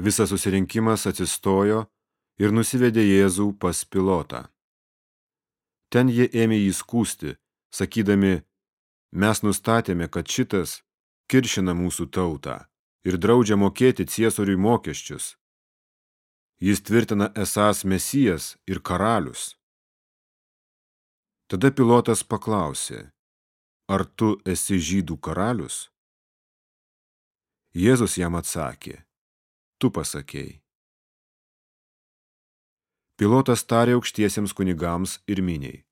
Visas susirinkimas atsistojo ir nusivedė Jėzų pas pilotą. Ten jie ėmė jį skūsti, sakydami, mes nustatėme, kad šitas kiršina mūsų tautą ir draudžia mokėti ciesoriui mokesčius. Jis tvirtina esas mesijas ir karalius. Tada pilotas paklausė, ar tu esi žydų karalius? Jėzus jam atsakė, tu pasakėjai. Pilotas tarė aukštiesiems kunigams ir miniai.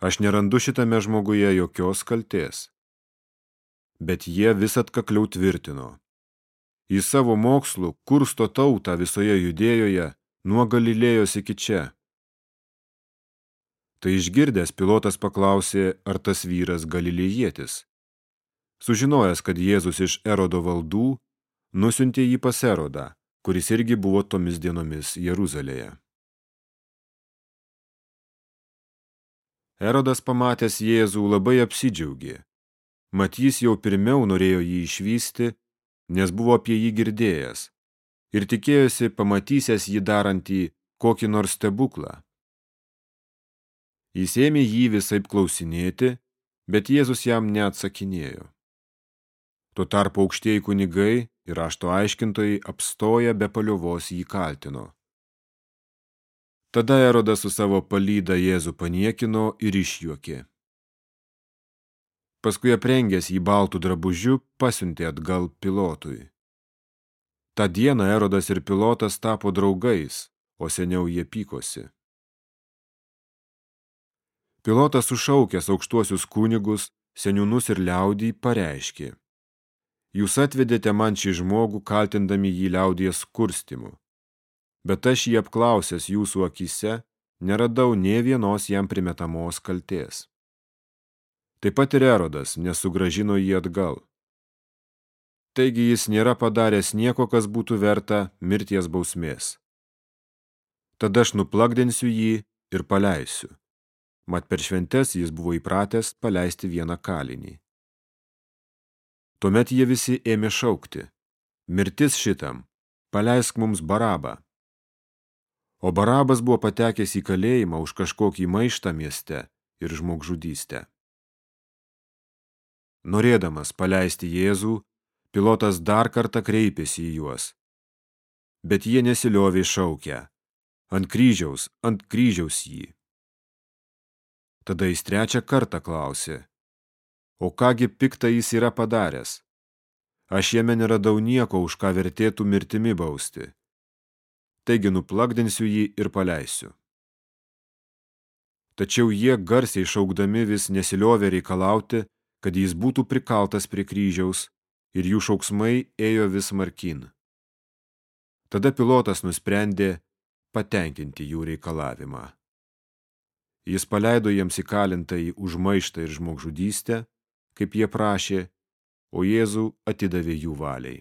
Aš nerandu šitame žmoguje jokios kaltės. Bet jie vis atkakliau tvirtino. Į savo mokslų kursto tautą visoje judėjoje nuo Galilėjos iki čia. Tai išgirdęs pilotas paklausė, ar tas vyras galilėjietis. Sužinojęs, kad Jėzus iš Erodo valdų, nusiuntė jį pas Erodą, kuris irgi buvo tomis dienomis Jeruzalėje. Erodas pamatęs Jėzų labai apsidžiaugė. Mat jis jau pirmiau norėjo jį išvysti, nes buvo apie jį girdėjęs ir tikėjosi pamatysęs jį darantį kokį nors stebuklą. Jis ėmė jį visaip klausinėti, bet Jėzus jam neatsakinėjo. Tuo tarpu aukštieji kunigai ir rašto aiškintojai apstoja be paliovos jį kaltino. Tada Erodas su savo palyda Jėzų paniekino ir išjuokė. Paskui aprengęs jį baltų drabužių, pasiuntė atgal pilotui. Ta dieną Erodas ir pilotas tapo draugais, o seniau jie pykosi. Pilotas sušaukęs aukštuosius kunigus, seniūnus ir liaudį pareiškė. Jūs atvedėte man šį žmogų, kaltindami jį liaudies kurstimu bet aš jį apklausęs jūsų akise, neradau nie vienos jam primetamos kaltės. Taip pat ir Erodas nesugražino jį atgal. Taigi jis nėra padaręs nieko, kas būtų verta mirties bausmės. Tada aš nuplakdinsiu jį ir paleisiu. Mat per šventes jis buvo įpratęs paleisti vieną kalinį. Tuomet jie visi ėmė šaukti. Mirtis šitam, paleisk mums barabą. O Barabas buvo patekęs į kalėjimą už kažkokį maištą mieste ir žmogžudystę. Norėdamas paleisti Jėzų, pilotas dar kartą kreipėsi į juos. Bet jie nesiliovė šaukę. Ant kryžiaus, ant kryžiaus jį. Tada jis trečią kartą klausė. O kągi piktą jis yra padaręs? Aš jame neradau nieko, už ką vertėtų mirtimi bausti taigi nuplakdinsiu jį ir paleisiu. Tačiau jie garsiai šaukdami vis nesiliovė reikalauti, kad jis būtų prikaltas prie kryžiaus, ir jų šauksmai ėjo vis markin. Tada pilotas nusprendė patenkinti jų reikalavimą. Jis paleido jiems įkalintąjį už maištą ir žmogžudystę, kaip jie prašė, o Jėzų atidavė jų valiai.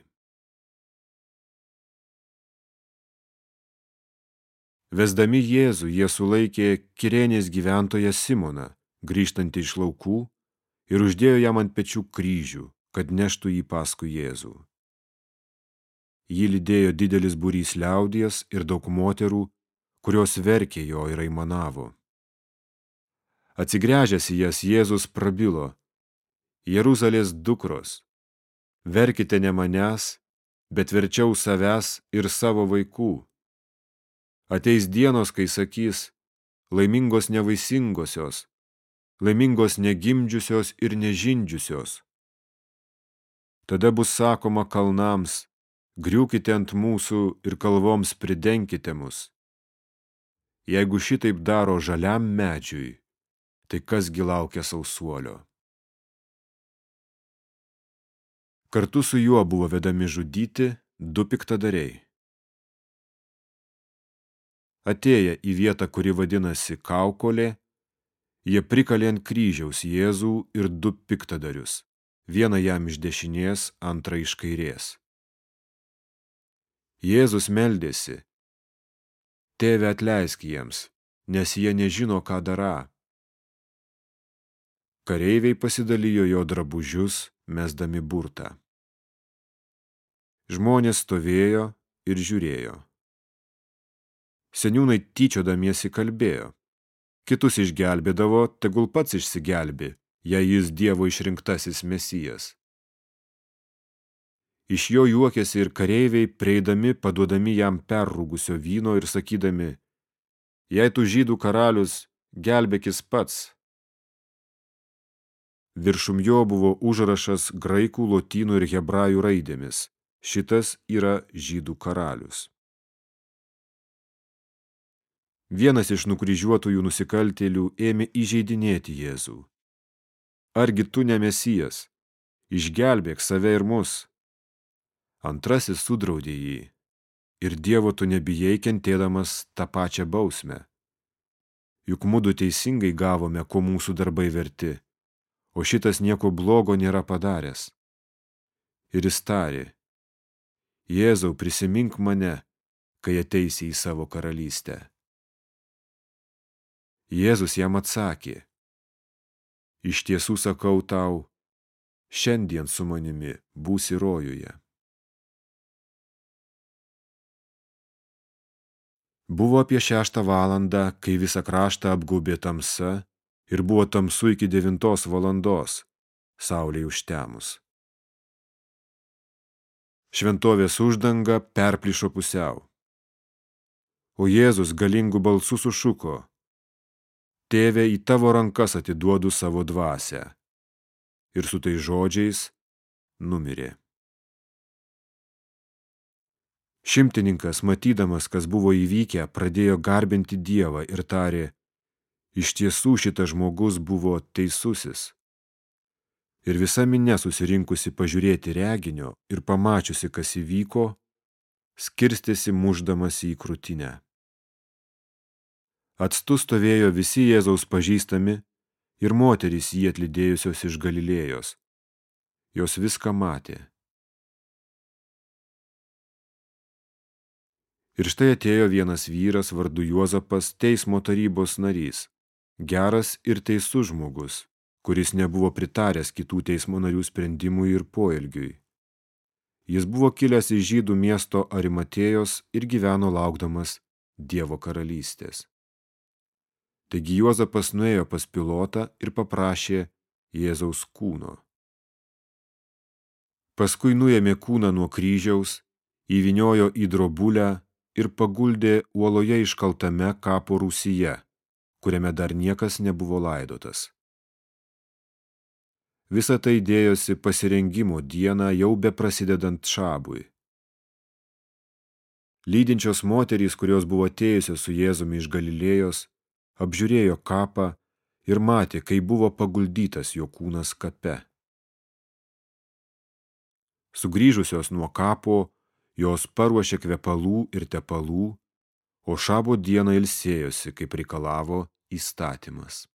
Vesdami Jėzų, jie sulaikė Kirenės gyventoją Simoną, grįžtantį iš laukų, ir uždėjo jam ant pečių kryžių, kad neštų jį paskui Jėzų. Jį lydėjo didelis būrys liaudies ir daug moterų, kurios verkė jo ir aimanavo. Atsigręžęs į jas, Jėzus prabilo, Jeruzalės dukros, verkite ne manęs, bet verčiau savęs ir savo vaikų Ateis dienos, kai sakys, laimingos nevaisingosios, laimingos negimdžiusios ir nežindžiusios. Tada bus sakoma kalnams, griūkite ant mūsų ir kalvoms pridenkite mus. Jeigu šitaip daro žaliam medžiui, tai kasgi laukia sausuolio. Kartu su juo buvo vedami žudyti du piktadariai. Atėję į vietą, kuri vadinasi Kaukolė, jie prikalė ant kryžiaus Jėzų ir du piktadarius, vieną jam iš dešinės, antrą iš kairės. Jėzus meldėsi, tėve atleisk jiems, nes jie nežino, ką dara. Kareiviai pasidalijo jo drabužius, mesdami burtą. Žmonės stovėjo, ir žiūrėjo. Seniūnai tyčiodamiesi kalbėjo. Kitus išgelbėdavo, tegul pats išsigelbi, jei jis Dievo išrinktasis mesijas. Iš jo juokėsi ir kareiviai, prieidami, paduodami jam perrūgusio vyno ir sakydami, jei tu žydų karalius, gelbėkis pats. Viršum jo buvo užrašas graikų, lotynų ir hebrajų raidėmis. Šitas yra žydų karalius. Vienas iš nukryžiuotųjų nusikaltėlių ėmė įžeidinėti Jėzų. Argi tu ne mesijas? Išgelbėk save ir mus. Antrasis sudraudė jį. Ir Dievo tu nebijai kentėdamas tą pačią bausmę. Juk mudu teisingai gavome, ko mūsų darbai verti, o šitas nieko blogo nėra padaręs. Ir jis tarė, Jėzau, prisimink mane, kai ateisi į savo karalystę. Jėzus jam atsakė, iš tiesų sakau tau, šiandien su manimi būsi rojuje. Buvo apie šeštą valandą, kai visą kraštą apgaubė tamsa ir buvo tamsu iki devintos valandos, saulė užtemus. Šventovės uždanga perplyšo pusiau. O Jėzus galingų balsų sušuko – Tėve, į tavo rankas atiduodu savo dvasę. Ir su tai žodžiais numirė. Šimtininkas, matydamas, kas buvo įvykę, pradėjo garbinti Dievą ir tarė, iš tiesų šitas žmogus buvo teisusis. Ir visa minė susirinkusi pažiūrėti reginio ir pamačiusi, kas įvyko, skirstėsi muždamas į krūtinę. Atstu stovėjo visi Jėzaus pažįstami ir moterys jį atlydėjusios iš Galilėjos. Jos viską matė. Ir štai atėjo vienas vyras vardu Juozapas teismo tarybos narys, geras ir teisus žmogus, kuris nebuvo pritaręs kitų teismo narių sprendimui ir poelgiui. Jis buvo kilęs iš žydų miesto Arimatėjos ir gyveno laukdamas Dievo karalystės. Taigi Juozapas nuėjo pas pilotą ir paprašė Jėzaus kūno. Paskui nuėmė kūną nuo kryžiaus, įviniojo į drobulę ir paguldė uoloje iškaltame kapo rūsyje, kuriame dar niekas nebuvo laidotas. Visa tai dėjosi pasirengimo dieną jau be prasidedant šabui. Lydinčios moterys, kurios buvo atėjusios su Jėzumi iš Galilėjos, apžiūrėjo kapą ir matė, kai buvo paguldytas jo kūnas kape. Sugrįžusios nuo kapo, jos paruošė kvepalų ir tepalų, o šabo dieną ilsėjosi, kaip reikalavo įstatymas.